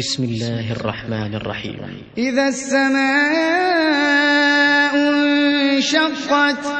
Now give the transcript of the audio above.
بسم الله الرحمن الرحيم. إذا السماء انشقت